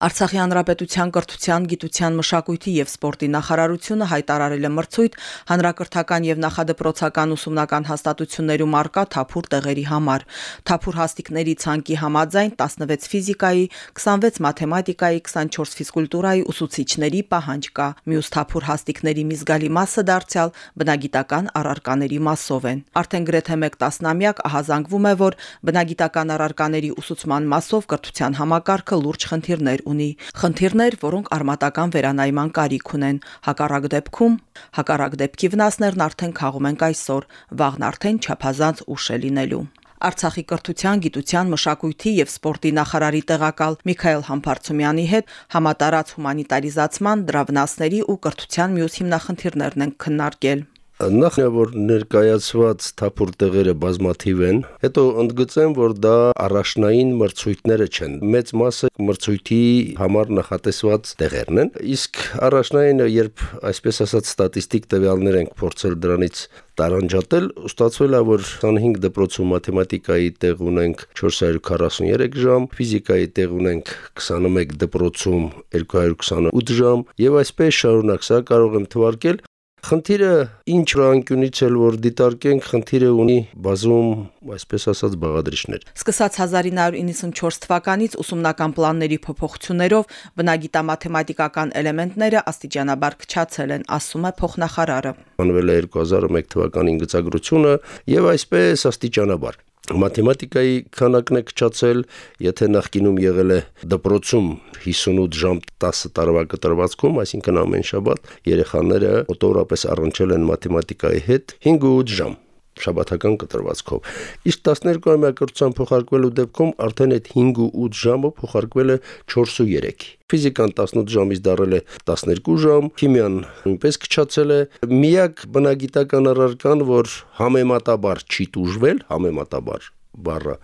Արցախի հանրապետության կրթության, գիտության, մշակույթի եւ սպորտի նախարարությունը հայտարարել է մրցույթ հանրակրթական եւ նախադպրոցական ուսումնական հաստատություններում արկա թափուր տեղերի համար։ Թափուր հաստիկների ցանկի համաձայն 16 ֆիզիկայի, 26 մաթեմատիկայի, 24 ֆիզկուլտուրայի ուսուցիչների պահանջ կա։ Մյուս թափուր հաստիկների մի զգալի մասը դարձյալ բնագիտական առարկաների մասով են։ Արդեն գրեթե 1 տասնամյակ ահազանգվում է, որ բնագիտական առարկաների ուսուցման մասով կրթության համակարգը լուրջ խնդիրներ ունի։ Խնդիրներ, որոնք արմատական վերանայման կարիք ունեն։ Հակառակ դեպքում, հակառակ դեպքի վնասներն արդեն քաղում ենք այսօր, վաղն արդեն չափազանց ուշ է լինելու։ Արցախի կրթության, գիտության, մշակույթի եւ սպորտի նախարարի տեղակալ Միքայել Համբարձումյանի հետ համատարած հումանիտարիզացման, դրա վնասների ու կրթության մյուս հիմնախնդիրներն են քննարկել։ Նախ որ ներկայացված թափուր տեղերը բազմաթիվ են, հետո ընդգծեմ, որ դա առաջնային մրցույթները չեն։ Մեծ մասը մրցույթի համար նախատեսված տեղերն են։ Իսկ առաջնայինը, երբ այսպես ասած ստատիստիկ տվյալներ ենք փորձել դրանից տարանջատել, ստացվել է, որ 25 դպրոցում մաթեմատիկայի տեղ ունենք 443 ժամ, ֆիզիկայի տեղ ունենք 21 դպրոցում 228 ժամ, եւ այսպես շարունակ, սա կարող եմ թվարկել Խնդիրը ինչ անկյունից էլ որ դիտարկենք, խնդիրը ունի բազում, այսպես ասած, բաղադրիչներ։ Սկսած 1994 թվականից ուսումնական պլանների փոփոխություններով բնագիտա-մաթեմատիկական էլեմենտները աստիճանաբար քչացել են, ասում է փոխնախարարը։ Անվել է 2001 թվականին գծագրությունը եւ այսպես աստիճանաբար մաթեմատիկայի քանակն է կչացել, եթե նախկինում եղել է դպրոցում 58 ժամ 10 տարվա կտրվածքում, այսինքն ամեն շաբաթ երեխաները օտորապես առնչել են մաթեմատիկայի հետ 5-8 ժամ շաբաթական կտրվածքով։ Իսկ 12-ամյա կրթության փոխարկվելու դեպքում արդեն այդ 5 ու 8 ժամը փոխարկվել է 4 ու 3-ի։ Ֆիզիկան 18 ժամից դարել է 12 ժամ, քիմիան նույնպես քչացել է։ Միակ բնագիտական առարկան, որ համեմատաբար չի տուժվել, համեմատաբար բառը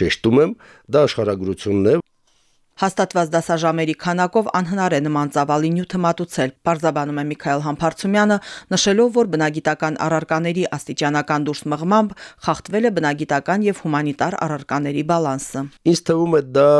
շեշտում եմ, դա աշխարհագրությունն է, Հաստատված դասաժամերի քանակով անհնար է նման ծավալի նյութը մատուցել, բարձաբանում է Միքայել Համբարձումյանը, նշելով, որ բնագիտական առարկաների աստիճանական դուրս մղմամբ խախտվել է բնագիտական եւ հումանիտար առարկաների բալանսը։ Ինձ թվում է դա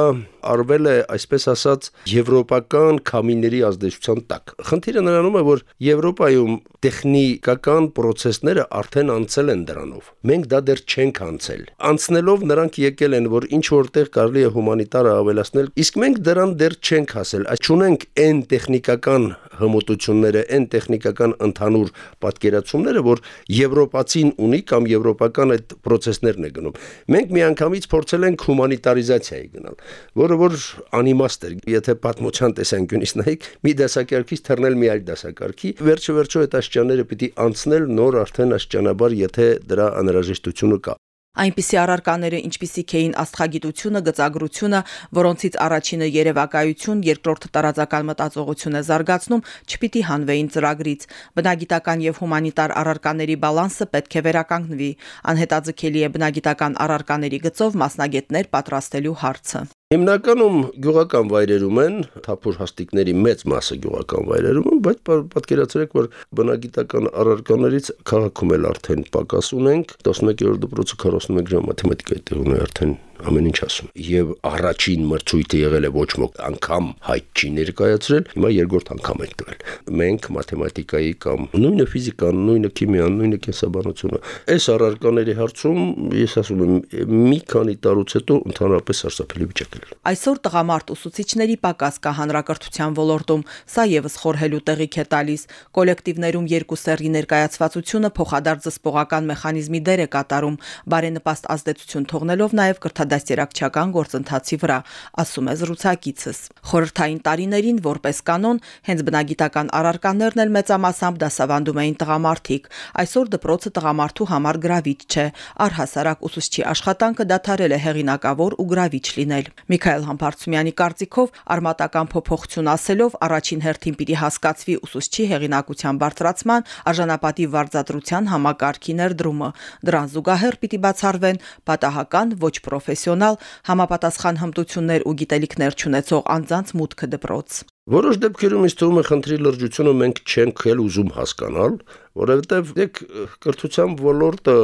արվել է, այսպես ասած, եվրոպական կամիների ազդեցության տակ։ Խնդիրը նրանում է, որ Եվրոպայում տեխնիկական process-ները արդեն անցել են դրանով։ Մենք դա դեռ չենք անցել։ Անցնելով նրանք եկել են, որ ինչ որտեղ կարելի է հումանիտարը ավելացնել, իսկ մենք դրան դեռ չենք հասել։ Այս ճունենք այն տեխնիկական հմտությունները, այն տեխնիկական ընդհանուր պատկերացումները, որ եվրոպացին ունի կամ եվրոպական այդ process-ներն է գնում։ Մենք միանգամից փորձել ենք հումանիտարիզացիայի գնալ, որը որ անիմաստ էր։ Եթե պատմության տեսանկյունից նայեք, մի դասակարգից թռնել մի այլ դասակարգի, վերջը վերջո այդ աշճանները պիտի անցնել նոր արդեն աշճանաբար, եթե դրա անհրաժեշտությունը կա։ Այնպիսի առարկաները, ինչպիսիք էին աստղագիտությունը, գծագրությունը, որոնցից առաջինը երևակայություն, երկրորդը տարածական մտածողություն է զարգացնում, չպիտի հանվեին ծրագրից։ Բնագիտական եւ հումանիտար առարկաների բալանսը պետք է վերականգնվի։ Անհետաձգելի է բնագիտական առարկաների գծով մասնագետներ պատրաստելու հարցը։ Հիմնականում գյուղական վայրերում են, թափուր հաստիկների մեծ մասը գյուղական վայրերում են, բայց պատկերացրեք, որ բնագիտական առարկաներից քաղաքում էլ արդեն պակաս ունենք, 11-րդ դպրոցը 41 ժամ մաթեմատիկայի տեղ ունի արդեն ամեն ինչ ասում։ Եվ առաջին մրցույթը եղել է ոչ ոք անգամ հայտ չի ներկայացրել, հիմա երկրորդ անգամ են տվել։ Մենք մաթեմատիկայի կամ նույնը ֆիզիկան, նույնը քիմիան, նույնը կենսաբանությունը, այս առարկաների հարցում ես ասում եմ մի քանի տարուց հետո ընդհանրապես սարսափելի վիճակ է։ Այսօր տղամարդ ուսուցիչների պակաս կա հանրակրթության ոլորտում, սա եւս խորհելու տեղիք է տալիս։ Կոլեկտիվներում երկու սեռի ներկայացվածությունը փոխադարձ զսպողական մեխանիզմի դեր է կատարում, բարենպաստ ազդեցություն թողնելով նաեւ կրթ դաստիարակչական գործընթացի վրա, ասում է զրուցակիցս։ Խորհրդային տարիներին որպես կանոն հենց բնագիտական առարկաներն էլ մեծամասամբ դասավանդում էին տղամարդիկ։ Այսօր դպրոցը տղամարդու համար գրավիչ չէ։ Առհասարակ ուսուցչի աշխատանքը դադարել է հեղինակավոր ու գրավիչ լինել։ Միքայել Համբարձումյանի կարծիքով արմատական փոփոխություն ասելով առաջին հերթին պիտի հասկացվի ուսուցչի հեղինակության բարձրացման արժանապատիվ վարձատրության համակարգի ներդրումը։ Դրան զուգահեռ պիտի բացառվեն պատահական ոչ պրոֆեսիոնալ պրոֆեսիոնալ համապատասխան հմտություններ ու գիտելիքներ ունեցող անձանց մուտքը դպրոց։ Որոշ դեպքերում ինձ թվում է խնդրի լրջությունը մենք չենք էլ ուզում հասկանալ, որովհետև դեք կրթության ոլորտը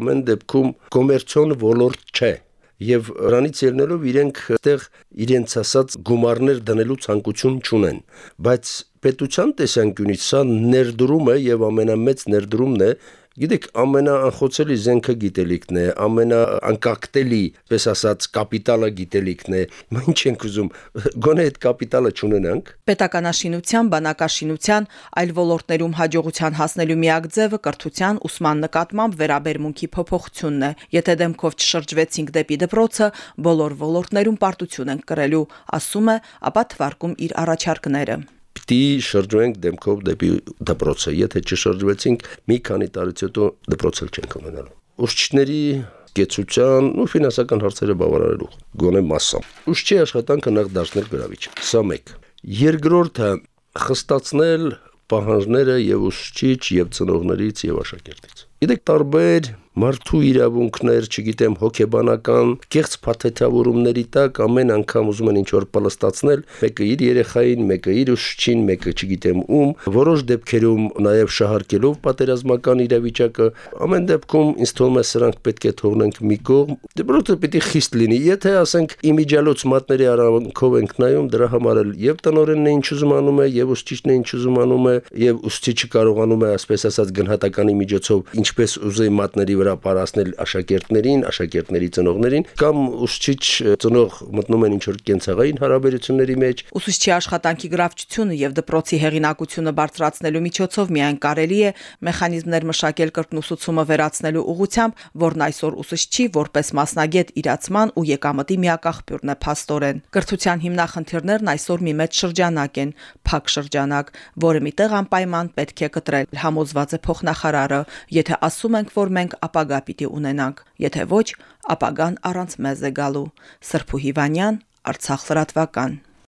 ամեն դեպքում կոմերցիոն ոլորտ չէ եւ նրանից ելնելով իրենք այդտեղ իրենց ասած գումարներ դնելու ցանկություն չունեն բայց պետության տեսանկյունից սա ներդրում է եւ ամենամեծ ներդրումն է Գիտեք, ամենաանխոցելի զենքը գիտելիքն է, ամենաանկակտելի, պես ասած, կապիտալը գիտելիքն է։ Մենք ինչ ենք ուզում, գոնե այդ կապիտալը չունենանք։ Պետականաշինության, բանակաշինության, այլ ոլորտներում հաջողության հասնելու միակ ձևը կրթության ուսման նկատմամբ վերաբերմունքի փոփոխությունն է։ Եթե դեմքով չշրջվեցինք դեպի դպրոցը, բոլոր ոլորտներում պարտություն ենք կրելու, ասում է, ապա թվարկում իր առաջարկները պիտի շրջվենք դեմքով դեպի դպրոցը։ Եթե չշրջվեցինք, մի քանի տարուց հետո դպրոցել չենք ունենալու։ Ուսուցիչների կեցության ու ֆինանսական հարցերը բավարարելու գոնե մասսա։ Ուսուցչի աշխատանքը նախ դարձնել գրավիչ։ Սա մեկ։ Երկրորդը խստացնել պահանջները եւ ուսուցիչ եւ ծնողներից եւ աշակերտից։ Գիտեք, տարբեր մարդու իրավունքներ, չգիտեմ, հոգեբանական կեղծ փաթեթավորումների տակ ամեն անգամ ուզում են ինչ-որ պլստացնել, մեկը իր երեխային, մեկը իր ուսուցչին, մեկը չգիտեմ ում, որոշ դեպքերում նաև շահարկելով պատերազմական իրավիճակը, ամեն դեպքում ինձ թվում է սրանք պետք է թողնենք մի կողմ։ Դեպրոցը պիտի խիստ լինի, եթե ասենք իմիջալոց մատների արանքով ենք նայում, դրա համար էլ եւ տնորենն է ինչ ուզում անում է, եւ ուսուցիչն է ինչ ուզում անում է, եւ ուսուցիչը կարողանում է, ասպես ասած, գնահատականի միջոցով ինչպես ուզեի մատների վրա պարասնել աշակերտներին, աշակերտների ծնողներին կամ ուսուցիչ ծնող մտնում են ինչ-որ կենցաղային հարաբերությունների մեջ։ Ուսուցչի աշխատանքի գրավչությունը եւ դպրոցի հեղինակությունը բարձրացնելու միջոցով միայն կարելի է մեխանիզմներ մշակել կրկնուսուցումը վերացնելու ուղղությամբ, որն այսօր ուսուցչի որպես մասնագետ իրացման ու եկամտի միակաղբյուրն է փաստորեն։ Կրթության հիմնախնդիրներն այսօր մի մեծ շրջանակ են, փակ շրջանակ, որը միտեղ անպայման պետք է կտրել։ Համոզված է փոխնախարարը, եթե ասում ենք, որ մենք ապագա պիտի ունենանք, եթե ոչ, ապագան առանց մեզ է գալու։ Սրփու Հիվանյան, Արցախ լրատվական։